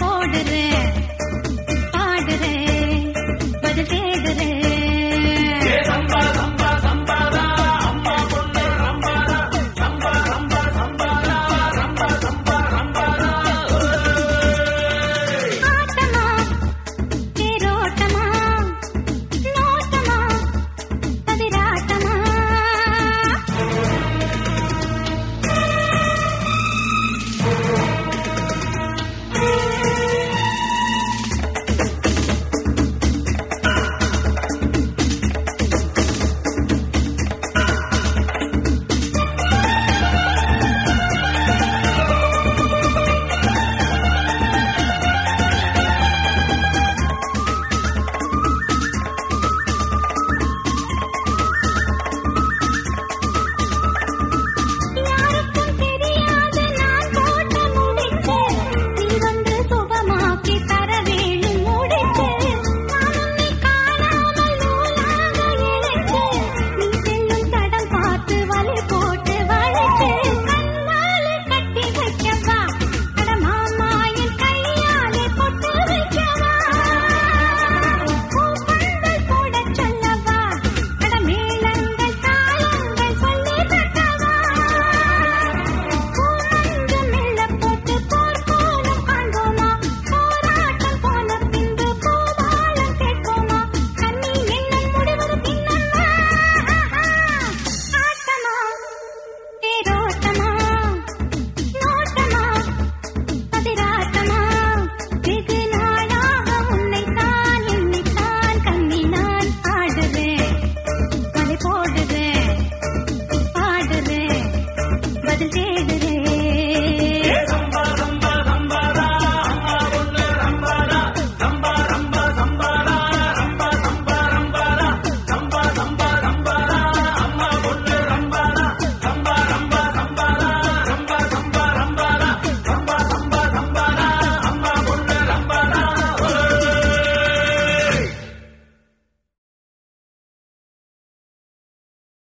போடுற